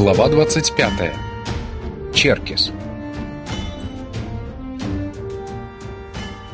Глава 25. Черкес.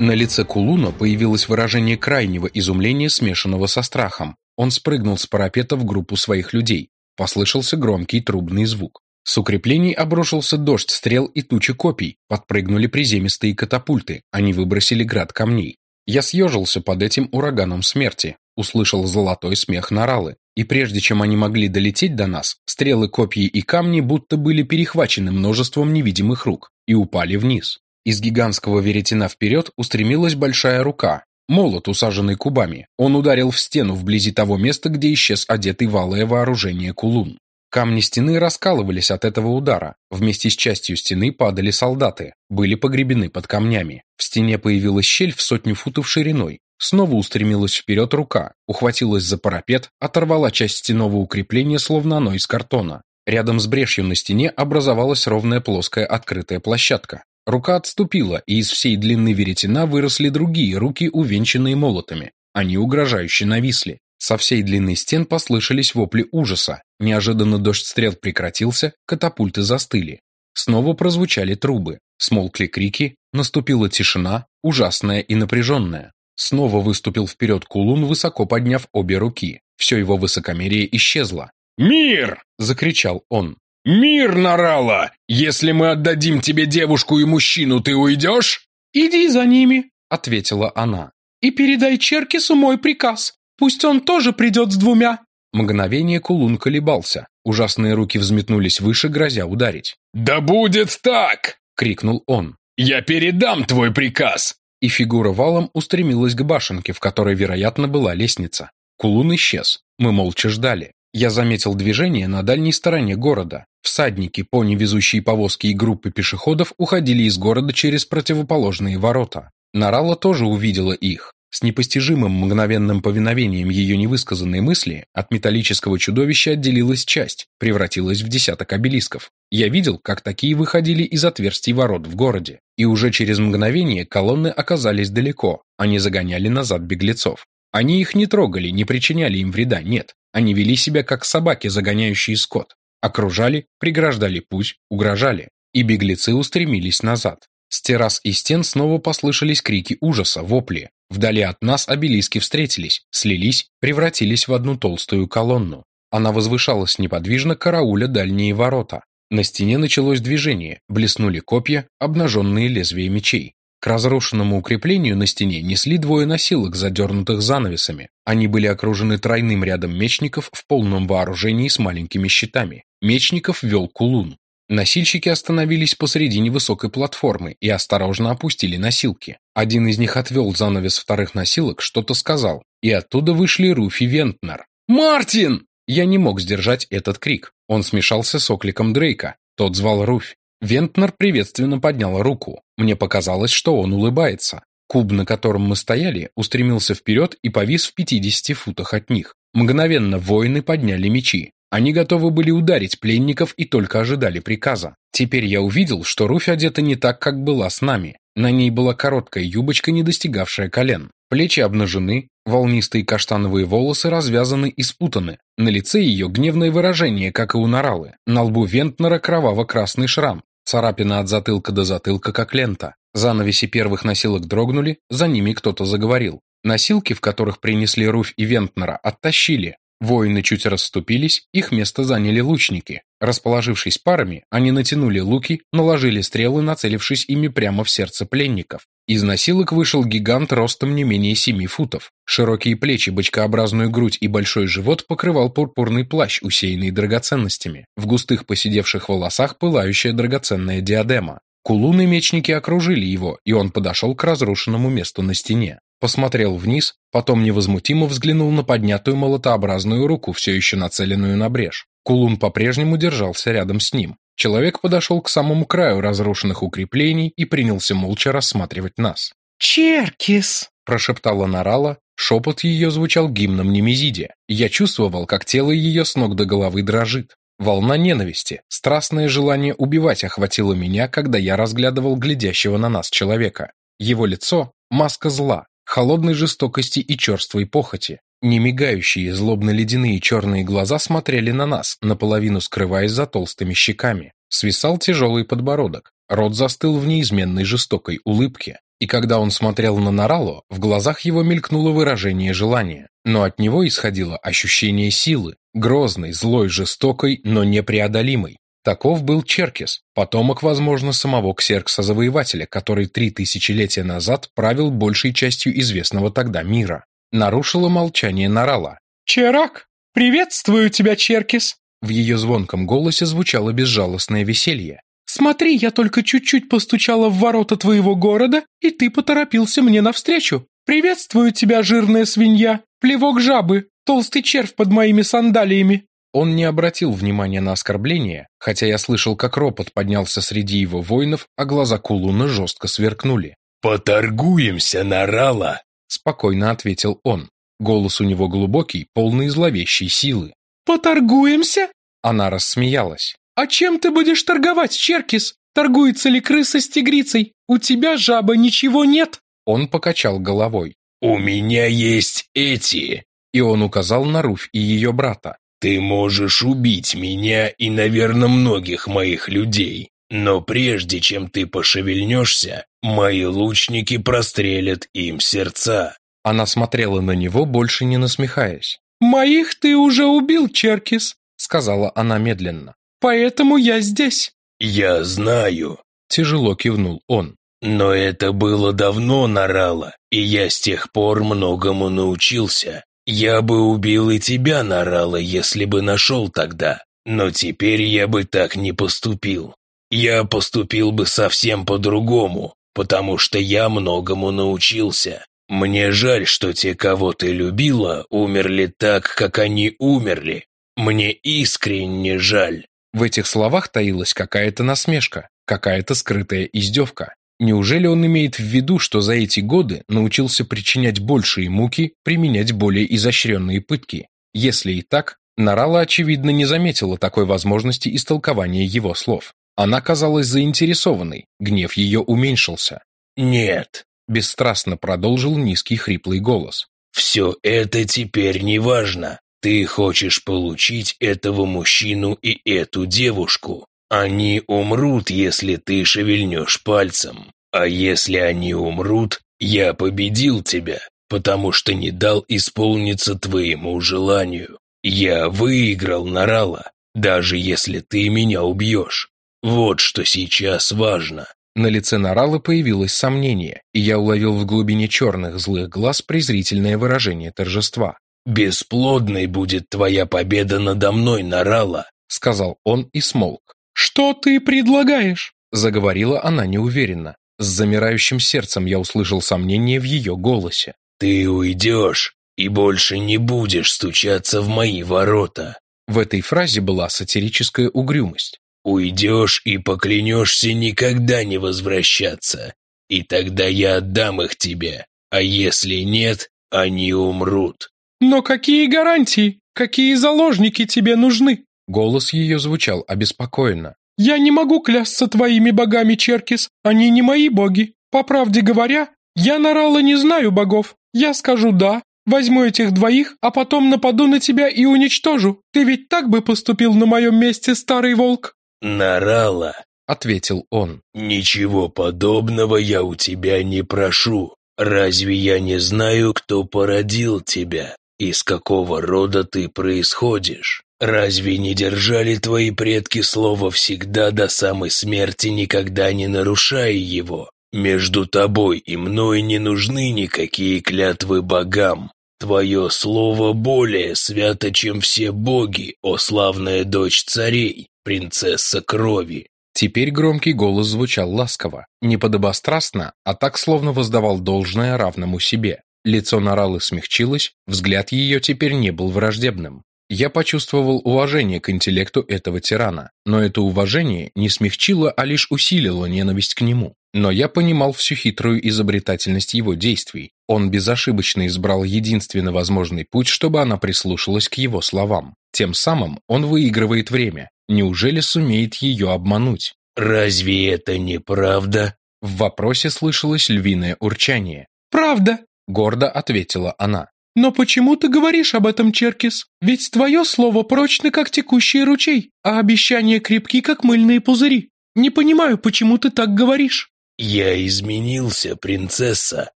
На лице Кулуна появилось выражение крайнего изумления, смешанного со страхом. Он спрыгнул с парапета в группу своих людей. Послышался громкий трубный звук. С укреплений обрушился дождь стрел и тучи копий. Подпрыгнули приземистые катапульты. Они выбросили град камней. Я съежился под этим ураганом смерти. Услышал золотой смех Наралы. И прежде чем они могли долететь до нас, стрелы, копья и камни будто были перехвачены множеством невидимых рук и упали вниз. Из гигантского веретена вперед устремилась большая рука, молот, усаженный кубами. Он ударил в стену вблизи того места, где исчез одетый валое вооружение кулун. Камни стены раскалывались от этого удара. Вместе с частью стены падали солдаты, были погребены под камнями. В стене появилась щель в сотню футов шириной. Снова устремилась вперед рука, ухватилась за парапет, оторвала часть стенового укрепления, словно оно из картона. Рядом с брешью на стене образовалась ровная плоская открытая площадка. Рука отступила, и из всей длины веретена выросли другие руки, увенчанные молотами. Они угрожающе нависли. Со всей длины стен послышались вопли ужаса. Неожиданно дождь стрел прекратился, катапульты застыли. Снова прозвучали трубы, смолкли крики, наступила тишина, ужасная и напряженная. Снова выступил вперед Кулун, высоко подняв обе руки. Все его высокомерие исчезло. «Мир!» – закричал он. «Мир, Нарала! Если мы отдадим тебе девушку и мужчину, ты уйдешь?» «Иди за ними», — ответила она. «И передай Черкису мой приказ. Пусть он тоже придет с двумя». Мгновение Кулун колебался. Ужасные руки взметнулись выше, грозя ударить. «Да будет так!» — крикнул он. «Я передам твой приказ! И фигура валом устремилась к башенке, в которой, вероятно, была лестница. Кулун исчез. Мы молча ждали. Я заметил движение на дальней стороне города. Всадники, пони, везущие повозки и группы пешеходов уходили из города через противоположные ворота. Нарала тоже увидела их. С непостижимым мгновенным повиновением ее невысказанной мысли от металлического чудовища отделилась часть, превратилась в десяток обелисков. Я видел, как такие выходили из отверстий ворот в городе, и уже через мгновение колонны оказались далеко, они загоняли назад беглецов. Они их не трогали, не причиняли им вреда, нет. Они вели себя как собаки, загоняющие скот. Окружали, преграждали путь, угрожали. И беглецы устремились назад. С террас и стен снова послышались крики ужаса, вопли. Вдали от нас обелиски встретились, слились, превратились в одну толстую колонну. Она возвышалась неподвижно, карауля дальние ворота. На стене началось движение, блеснули копья, обнаженные лезвия мечей. К разрушенному укреплению на стене несли двое носилок, задернутых занавесами. Они были окружены тройным рядом мечников в полном вооружении с маленькими щитами. Мечников вел кулун. Носильщики остановились посредине высокой платформы и осторожно опустили носилки. Один из них отвел занавес вторых носилок, что-то сказал, и оттуда вышли Руфи Вентнер. «Мартин!» Я не мог сдержать этот крик. Он смешался с окликом Дрейка. Тот звал Руфь. Вентнер приветственно поднял руку. Мне показалось, что он улыбается. Куб, на котором мы стояли, устремился вперед и повис в 50 футах от них. Мгновенно воины подняли мечи. Они готовы были ударить пленников и только ожидали приказа. Теперь я увидел, что Руфь одета не так, как была с нами. На ней была короткая юбочка, не достигавшая колен. Плечи обнажены, волнистые каштановые волосы развязаны и спутаны. На лице ее гневное выражение, как и у Наралы. На лбу Вентнера кроваво-красный шрам. Царапина от затылка до затылка, как лента. Занавеси первых носилок дрогнули, за ними кто-то заговорил. Носилки, в которых принесли Руфь и Вентнера, оттащили. Воины чуть расступились, их место заняли лучники. Расположившись парами, они натянули луки, наложили стрелы, нацелившись ими прямо в сердце пленников. Из носилок вышел гигант ростом не менее семи футов. Широкие плечи, бочкообразную грудь и большой живот покрывал пурпурный плащ, усеянный драгоценностями. В густых поседевших волосах пылающая драгоценная диадема. Кулуны мечники окружили его, и он подошел к разрушенному месту на стене посмотрел вниз, потом невозмутимо взглянул на поднятую молотообразную руку, все еще нацеленную на брешь. Кулун по-прежнему держался рядом с ним. Человек подошел к самому краю разрушенных укреплений и принялся молча рассматривать нас. «Черкис!» – прошептала Нарала, шепот ее звучал гимном Немезиде. Я чувствовал, как тело ее с ног до головы дрожит. Волна ненависти, страстное желание убивать охватило меня, когда я разглядывал глядящего на нас человека. Его лицо – маска зла, холодной жестокости и черствой похоти. Немигающие, злобно-ледяные черные глаза смотрели на нас, наполовину скрываясь за толстыми щеками. Свисал тяжелый подбородок. Рот застыл в неизменной жестокой улыбке. И когда он смотрел на Наралу, в глазах его мелькнуло выражение желания. Но от него исходило ощущение силы, грозной, злой, жестокой, но непреодолимой. Таков был Черкес, потомок, возможно, самого Ксеркса-завоевателя, который три тысячелетия назад правил большей частью известного тогда мира. Нарушило молчание Нарала. «Черак, приветствую тебя, Черкес!» В ее звонком голосе звучало безжалостное веселье. «Смотри, я только чуть-чуть постучала в ворота твоего города, и ты поторопился мне навстречу. Приветствую тебя, жирная свинья, плевок жабы, толстый червь под моими сандалиями. Он не обратил внимания на оскорбление, хотя я слышал, как ропот поднялся среди его воинов, а глаза Кулуна жестко сверкнули. «Поторгуемся, Нарала!» – спокойно ответил он. Голос у него глубокий, полный зловещей силы. «Поторгуемся?» Она рассмеялась. «А чем ты будешь торговать, Черкис? Торгуется ли крыса с тигрицей? У тебя, жаба, ничего нет?» Он покачал головой. «У меня есть эти!» И он указал на Руфь и ее брата. Ты можешь убить меня и, наверное, многих моих людей, но прежде чем ты пошевельнешься, мои лучники прострелят им сердца». Она смотрела на него, больше не насмехаясь. «Моих ты уже убил, Черкис», — сказала она медленно. «Поэтому я здесь». «Я знаю», — тяжело кивнул он. «Но это было давно, Нарала, и я с тех пор многому научился. «Я бы убил и тебя, Нарала, если бы нашел тогда, но теперь я бы так не поступил. Я поступил бы совсем по-другому, потому что я многому научился. Мне жаль, что те, кого ты любила, умерли так, как они умерли. Мне искренне жаль». В этих словах таилась какая-то насмешка, какая-то скрытая издевка. Неужели он имеет в виду, что за эти годы научился причинять большие муки, применять более изощренные пытки? Если и так, Нарала, очевидно, не заметила такой возможности истолкования его слов. Она казалась заинтересованной, гнев ее уменьшился. «Нет», – бесстрастно продолжил низкий хриплый голос. «Все это теперь не важно. Ты хочешь получить этого мужчину и эту девушку. Они умрут, если ты шевельнешь пальцем. А если они умрут, я победил тебя, потому что не дал исполниться твоему желанию. Я выиграл Нарала, даже если ты меня убьешь. Вот что сейчас важно». На лице Нарала появилось сомнение, и я уловил в глубине черных злых глаз презрительное выражение торжества. «Бесплодной будет твоя победа надо мной, Нарала», — сказал он и смолк. «Что ты предлагаешь?» – заговорила она неуверенно. С замирающим сердцем я услышал сомнение в ее голосе. «Ты уйдешь и больше не будешь стучаться в мои ворота». В этой фразе была сатирическая угрюмость. «Уйдешь и поклянешься никогда не возвращаться, и тогда я отдам их тебе, а если нет, они умрут». «Но какие гарантии? Какие заложники тебе нужны?» Голос ее звучал обеспокоенно. «Я не могу клясться твоими богами, Черкис. Они не мои боги. По правде говоря, я Нарала не знаю богов. Я скажу «да», возьму этих двоих, а потом нападу на тебя и уничтожу. Ты ведь так бы поступил на моем месте, старый волк?» «Нарала», — ответил он. «Ничего подобного я у тебя не прошу. Разве я не знаю, кто породил тебя? Из какого рода ты происходишь?» Разве не держали твои предки слово всегда до самой смерти, никогда не нарушая его? Между тобой и мной не нужны никакие клятвы богам. Твое слово более свято, чем все боги, о славная дочь царей, принцесса крови. Теперь громкий голос звучал ласково, не подобострастно, а так, словно воздавал должное равному себе. Лицо Наралы смягчилось, взгляд ее теперь не был враждебным. Я почувствовал уважение к интеллекту этого тирана, но это уважение не смягчило, а лишь усилило ненависть к нему. Но я понимал всю хитрую изобретательность его действий. Он безошибочно избрал единственно возможный путь, чтобы она прислушалась к его словам. Тем самым он выигрывает время. Неужели сумеет ее обмануть? «Разве это не правда?» В вопросе слышалось львиное урчание. «Правда», — гордо ответила она. Но почему ты говоришь об этом, Черкис? Ведь твое слово прочно, как текущий ручей, а обещания крепки, как мыльные пузыри. Не понимаю, почему ты так говоришь». «Я изменился, принцесса.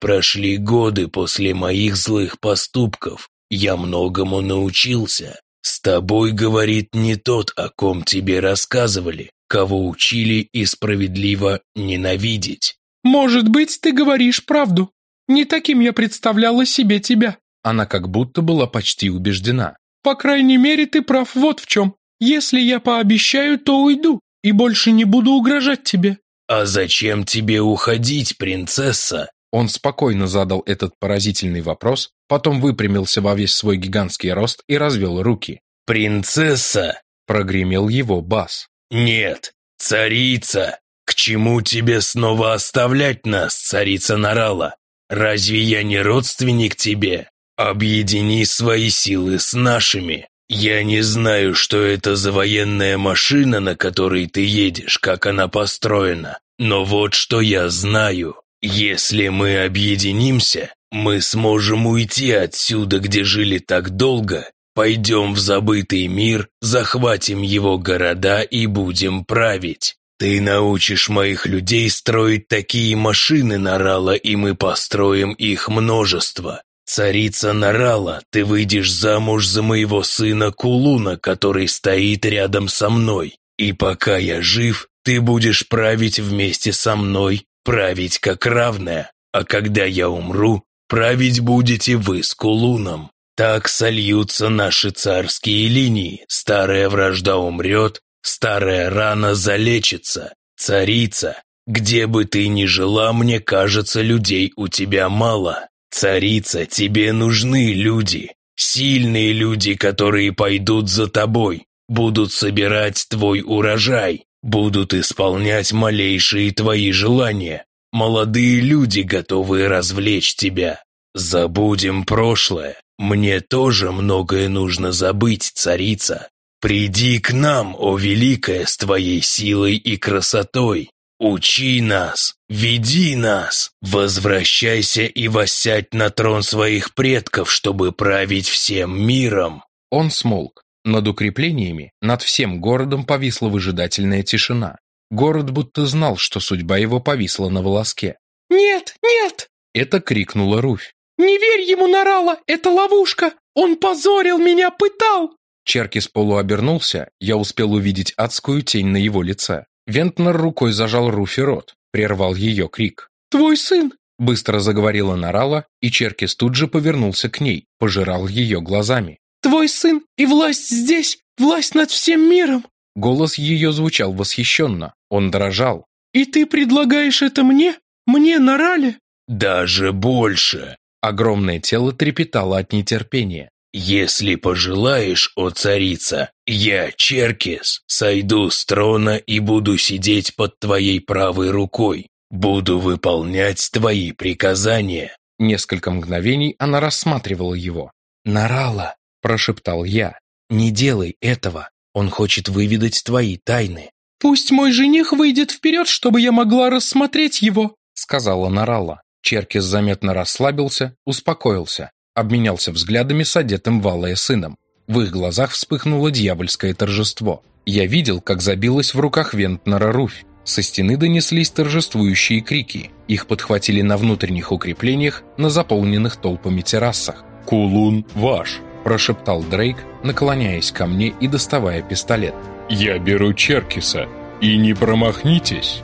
Прошли годы после моих злых поступков. Я многому научился. С тобой говорит не тот, о ком тебе рассказывали, кого учили и справедливо ненавидеть». «Может быть, ты говоришь правду. Не таким я представляла себе тебя». Она как будто была почти убеждена. «По крайней мере, ты прав вот в чем. Если я пообещаю, то уйду и больше не буду угрожать тебе». «А зачем тебе уходить, принцесса?» Он спокойно задал этот поразительный вопрос, потом выпрямился во весь свой гигантский рост и развел руки. «Принцесса!» – прогремел его бас. «Нет, царица! К чему тебе снова оставлять нас, царица Нарала? Разве я не родственник тебе? Объедини свои силы с нашими. Я не знаю, что это за военная машина, на которой ты едешь, как она построена, но вот что я знаю. Если мы объединимся, мы сможем уйти отсюда, где жили так долго, пойдем в забытый мир, захватим его города и будем править. Ты научишь моих людей строить такие машины Нарала, и мы построим их множество. Царица Нарала, ты выйдешь замуж за моего сына Кулуна, который стоит рядом со мной. И пока я жив, ты будешь править вместе со мной править как равная, а когда я умру, править будете вы с Кулуном. Так сольются наши царские линии, старая вражда умрет, старая рана залечится. Царица, где бы ты ни жила, мне кажется, людей у тебя мало. Царица, тебе нужны люди, сильные люди, которые пойдут за тобой, будут собирать твой урожай, будут исполнять малейшие твои желания. Молодые люди, готовые развлечь тебя. Забудем прошлое. Мне тоже многое нужно забыть, царица. Приди к нам, о великая, с твоей силой и красотой. Учи нас, веди нас, возвращайся и воссядь на трон своих предков, чтобы править всем миром. Он смолк. Над укреплениями, над всем городом повисла выжидательная тишина. Город будто знал, что судьба его повисла на волоске. «Нет, нет!» Это крикнула Руфь. «Не верь ему, Нарала! Это ловушка! Он позорил меня, пытал!» Черкис полуобернулся, я успел увидеть адскую тень на его лице. Вентнер рукой зажал Руфи рот, прервал ее крик. «Твой сын!» Быстро заговорила Нарала, и Черкис тут же повернулся к ней, пожирал ее глазами. Твой сын и власть здесь, власть над всем миром!» Голос ее звучал восхищенно, он дрожал. «И ты предлагаешь это мне? Мне, Нарале?» «Даже больше!» Огромное тело трепетало от нетерпения. «Если пожелаешь, о царица, я, Черкес, сойду с трона и буду сидеть под твоей правой рукой. Буду выполнять твои приказания». Несколько мгновений она рассматривала его. «Нарала, прошептал я. «Не делай этого. Он хочет выведать твои тайны». «Пусть мой жених выйдет вперед, чтобы я могла рассмотреть его», сказала Нарала. Черкис заметно расслабился, успокоился, обменялся взглядами с одетым валая сыном. В их глазах вспыхнуло дьявольское торжество. Я видел, как забилась в руках Вентнера Руфь. Со стены донеслись торжествующие крики. Их подхватили на внутренних укреплениях, на заполненных толпами террасах. «Кулун ваш!» прошептал Дрейк, наклоняясь ко мне и доставая пистолет. «Я беру Черкиса, и не промахнитесь!»